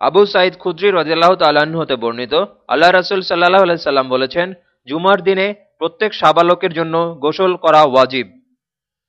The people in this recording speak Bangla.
আবু সাইদ খুদ্রি রদিয়াল্লাহ তাল্লাহ্ন হতে বর্ণিত, আল্লাহ রাসুল সাল্লাহ আলাইসাল্লাম বলেছেন, জুমার দিনে প্রত্যেক সাবালকের জন্য গোসল করা ওয়াজিব।